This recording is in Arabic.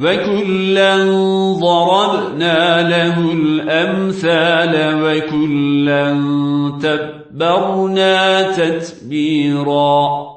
وكلا ضربنا له الأمثال وكلا تبرنا تتبيرا